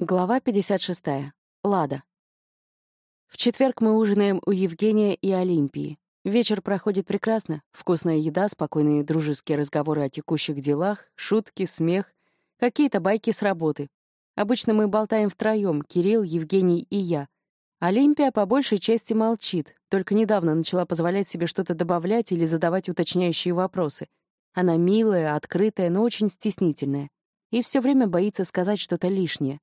Глава 56. Лада. В четверг мы ужинаем у Евгения и Олимпии. Вечер проходит прекрасно. Вкусная еда, спокойные дружеские разговоры о текущих делах, шутки, смех, какие-то байки с работы. Обычно мы болтаем втроем: Кирилл, Евгений и я. Олимпия по большей части молчит, только недавно начала позволять себе что-то добавлять или задавать уточняющие вопросы. Она милая, открытая, но очень стеснительная. И все время боится сказать что-то лишнее.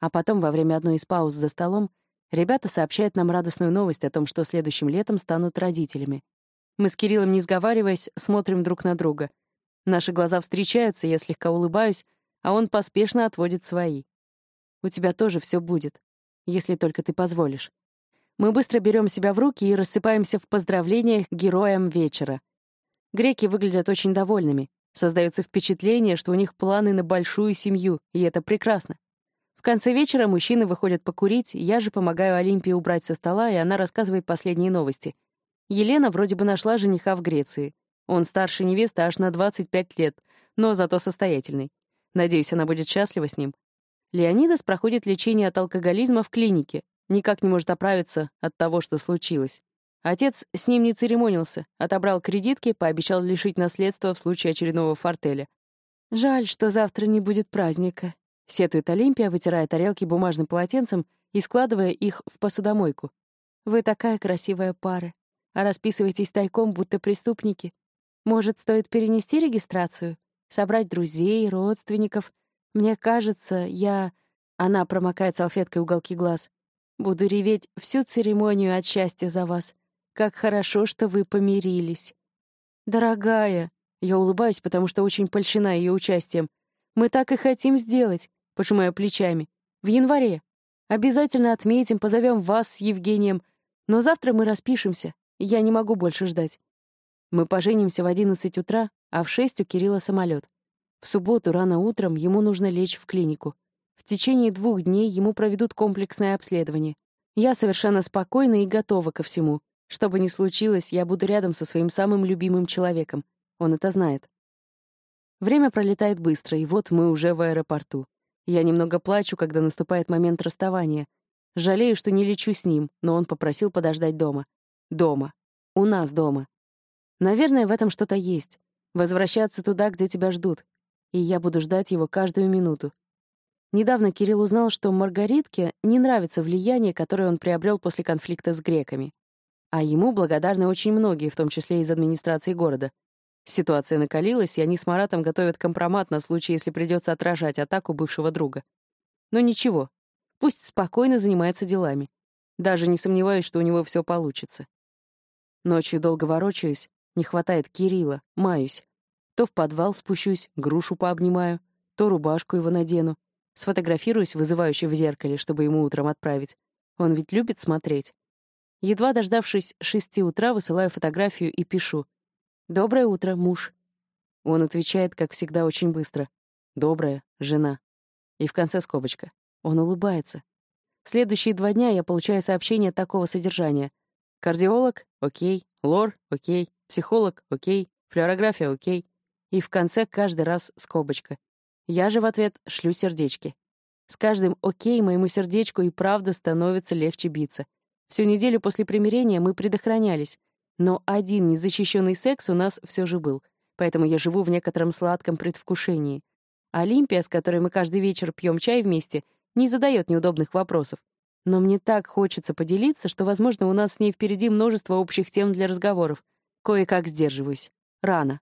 А потом, во время одной из пауз за столом, ребята сообщают нам радостную новость о том, что следующим летом станут родителями. Мы с Кириллом, не сговариваясь, смотрим друг на друга. Наши глаза встречаются, я слегка улыбаюсь, а он поспешно отводит свои. «У тебя тоже все будет, если только ты позволишь». Мы быстро берем себя в руки и рассыпаемся в поздравлениях героям вечера. Греки выглядят очень довольными. Создается впечатление, что у них планы на большую семью, и это прекрасно. В конце вечера мужчины выходят покурить, я же помогаю Олимпии убрать со стола, и она рассказывает последние новости. Елена вроде бы нашла жениха в Греции. Он старше невесты аж на 25 лет, но зато состоятельный. Надеюсь, она будет счастлива с ним. Леонидас проходит лечение от алкоголизма в клинике, никак не может оправиться от того, что случилось. Отец с ним не церемонился, отобрал кредитки, пообещал лишить наследства в случае очередного фортеля. Жаль, что завтра не будет праздника. Сетует Олимпия, вытирая тарелки бумажным полотенцем и складывая их в посудомойку. «Вы такая красивая пара, а расписываетесь тайком, будто преступники. Может, стоит перенести регистрацию? Собрать друзей, родственников? Мне кажется, я...» Она промокает салфеткой уголки глаз. «Буду реветь всю церемонию от счастья за вас. Как хорошо, что вы помирились». «Дорогая», я улыбаюсь, потому что очень польщена ее участием. «Мы так и хотим сделать пожимая плечами. «В январе. Обязательно отметим, позовем вас с Евгением. Но завтра мы распишемся. Я не могу больше ждать. Мы поженимся в 11 утра, а в 6 у Кирилла самолет. В субботу рано утром ему нужно лечь в клинику. В течение двух дней ему проведут комплексное обследование. Я совершенно спокойна и готова ко всему. Что бы ни случилось, я буду рядом со своим самым любимым человеком. Он это знает. Время пролетает быстро, и вот мы уже в аэропорту. Я немного плачу, когда наступает момент расставания. Жалею, что не лечу с ним, но он попросил подождать дома. Дома. У нас дома. Наверное, в этом что-то есть. Возвращаться туда, где тебя ждут. И я буду ждать его каждую минуту. Недавно Кирилл узнал, что Маргаритке не нравится влияние, которое он приобрел после конфликта с греками. А ему благодарны очень многие, в том числе из администрации города. Ситуация накалилась, и они с Маратом готовят компромат на случай, если придется отражать атаку бывшего друга. Но ничего, пусть спокойно занимается делами. Даже не сомневаюсь, что у него все получится. Ночью долго ворочаюсь, не хватает Кирилла, маюсь. То в подвал спущусь, грушу пообнимаю, то рубашку его надену. Сфотографируюсь вызывающе в зеркале, чтобы ему утром отправить. Он ведь любит смотреть. Едва дождавшись шести утра, высылаю фотографию и пишу — «Доброе утро, муж». Он отвечает, как всегда, очень быстро. «Доброе, жена». И в конце скобочка. Он улыбается. Следующие два дня я получаю сообщение такого содержания. Кардиолог — окей, лор — окей, психолог — окей, флюорография — окей. И в конце каждый раз скобочка. Я же в ответ шлю сердечки. С каждым «окей» моему сердечку и правда становится легче биться. Всю неделю после примирения мы предохранялись, но один незащищенный секс у нас все же был, поэтому я живу в некотором сладком предвкушении. Олимпия, с которой мы каждый вечер пьем чай вместе, не задает неудобных вопросов. Но мне так хочется поделиться, что, возможно, у нас с ней впереди множество общих тем для разговоров. Кое-как сдерживаюсь. Рано.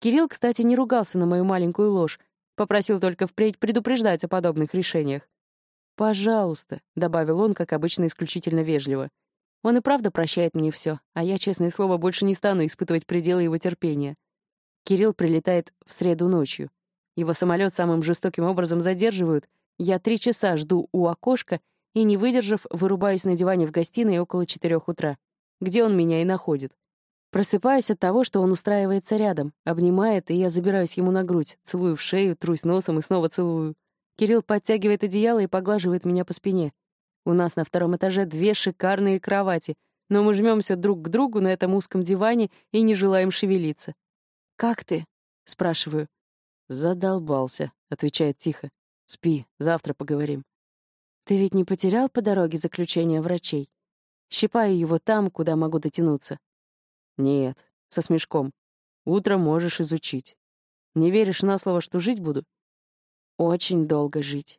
Кирилл, кстати, не ругался на мою маленькую ложь, попросил только впредь предупреждать о подобных решениях. «Пожалуйста», — добавил он, как обычно, исключительно вежливо. Он и правда прощает мне все, а я, честное слово, больше не стану испытывать пределы его терпения. Кирилл прилетает в среду ночью. Его самолет самым жестоким образом задерживают. Я три часа жду у окошка и, не выдержав, вырубаюсь на диване в гостиной около четырех утра, где он меня и находит. Просыпаюсь от того, что он устраивается рядом, обнимает, и я забираюсь ему на грудь, целую в шею, трусь носом и снова целую. Кирилл подтягивает одеяло и поглаживает меня по спине. У нас на втором этаже две шикарные кровати, но мы жмемся друг к другу на этом узком диване и не желаем шевелиться. «Как ты?» — спрашиваю. «Задолбался», — отвечает тихо. Спи, завтра поговорим. Ты ведь не потерял по дороге заключение врачей? Щипаю его там, куда могу дотянуться. Нет, со смешком. Утром можешь изучить. Не веришь на слово, что жить буду? Очень долго жить.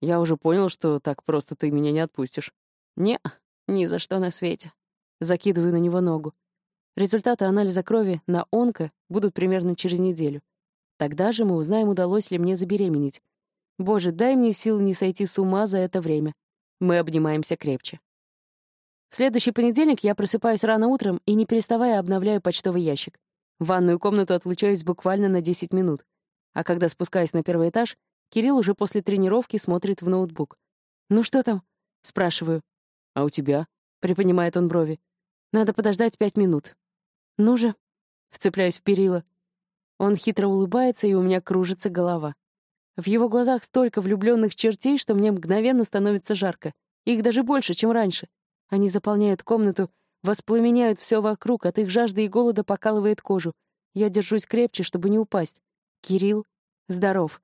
Я уже понял, что так просто ты меня не отпустишь. Не, ни за что на свете. Закидываю на него ногу. Результаты анализа крови на онко будут примерно через неделю. Тогда же мы узнаем, удалось ли мне забеременеть. Боже, дай мне сил не сойти с ума за это время. Мы обнимаемся крепче. В следующий понедельник я просыпаюсь рано утром и, не переставая, обновляю почтовый ящик. В ванную комнату отлучаюсь буквально на 10 минут. А когда спускаюсь на первый этаж, Кирилл уже после тренировки смотрит в ноутбук. «Ну что там?» — спрашиваю. «А у тебя?» — приподнимает он брови. «Надо подождать пять минут». «Ну же!» — вцепляюсь в перила. Он хитро улыбается, и у меня кружится голова. В его глазах столько влюбленных чертей, что мне мгновенно становится жарко. Их даже больше, чем раньше. Они заполняют комнату, воспламеняют все вокруг, от их жажды и голода покалывает кожу. Я держусь крепче, чтобы не упасть. Кирилл здоров.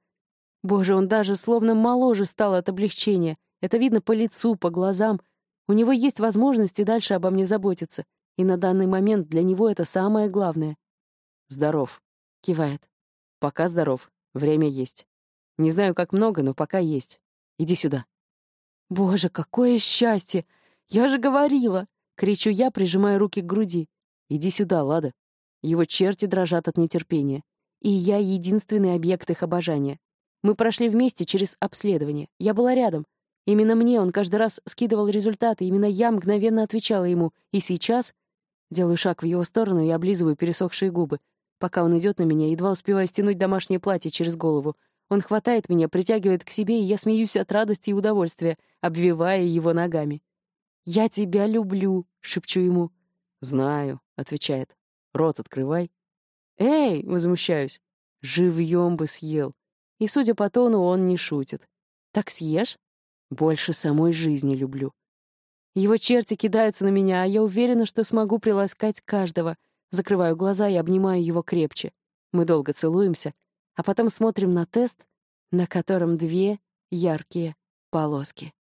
Боже, он даже словно моложе стал от облегчения. Это видно по лицу, по глазам. У него есть возможность и дальше обо мне заботиться. И на данный момент для него это самое главное. «Здоров», — кивает. «Пока здоров. Время есть. Не знаю, как много, но пока есть. Иди сюда». Боже, какое счастье! Я же говорила! Кричу я, прижимая руки к груди. Иди сюда, Лада. Его черти дрожат от нетерпения. И я единственный объект их обожания. Мы прошли вместе через обследование. Я была рядом. Именно мне он каждый раз скидывал результаты, именно я мгновенно отвечала ему. И сейчас делаю шаг в его сторону и облизываю пересохшие губы. Пока он идет на меня, едва успеваю стянуть домашнее платье через голову. Он хватает меня, притягивает к себе, и я смеюсь от радости и удовольствия, обвивая его ногами. «Я тебя люблю», — шепчу ему. «Знаю», — отвечает. «Рот открывай». «Эй!» — возмущаюсь. «Живьем бы съел». И, судя по тону, он не шутит. «Так съешь?» «Больше самой жизни люблю». Его черти кидаются на меня, а я уверена, что смогу приласкать каждого. Закрываю глаза и обнимаю его крепче. Мы долго целуемся, а потом смотрим на тест, на котором две яркие полоски.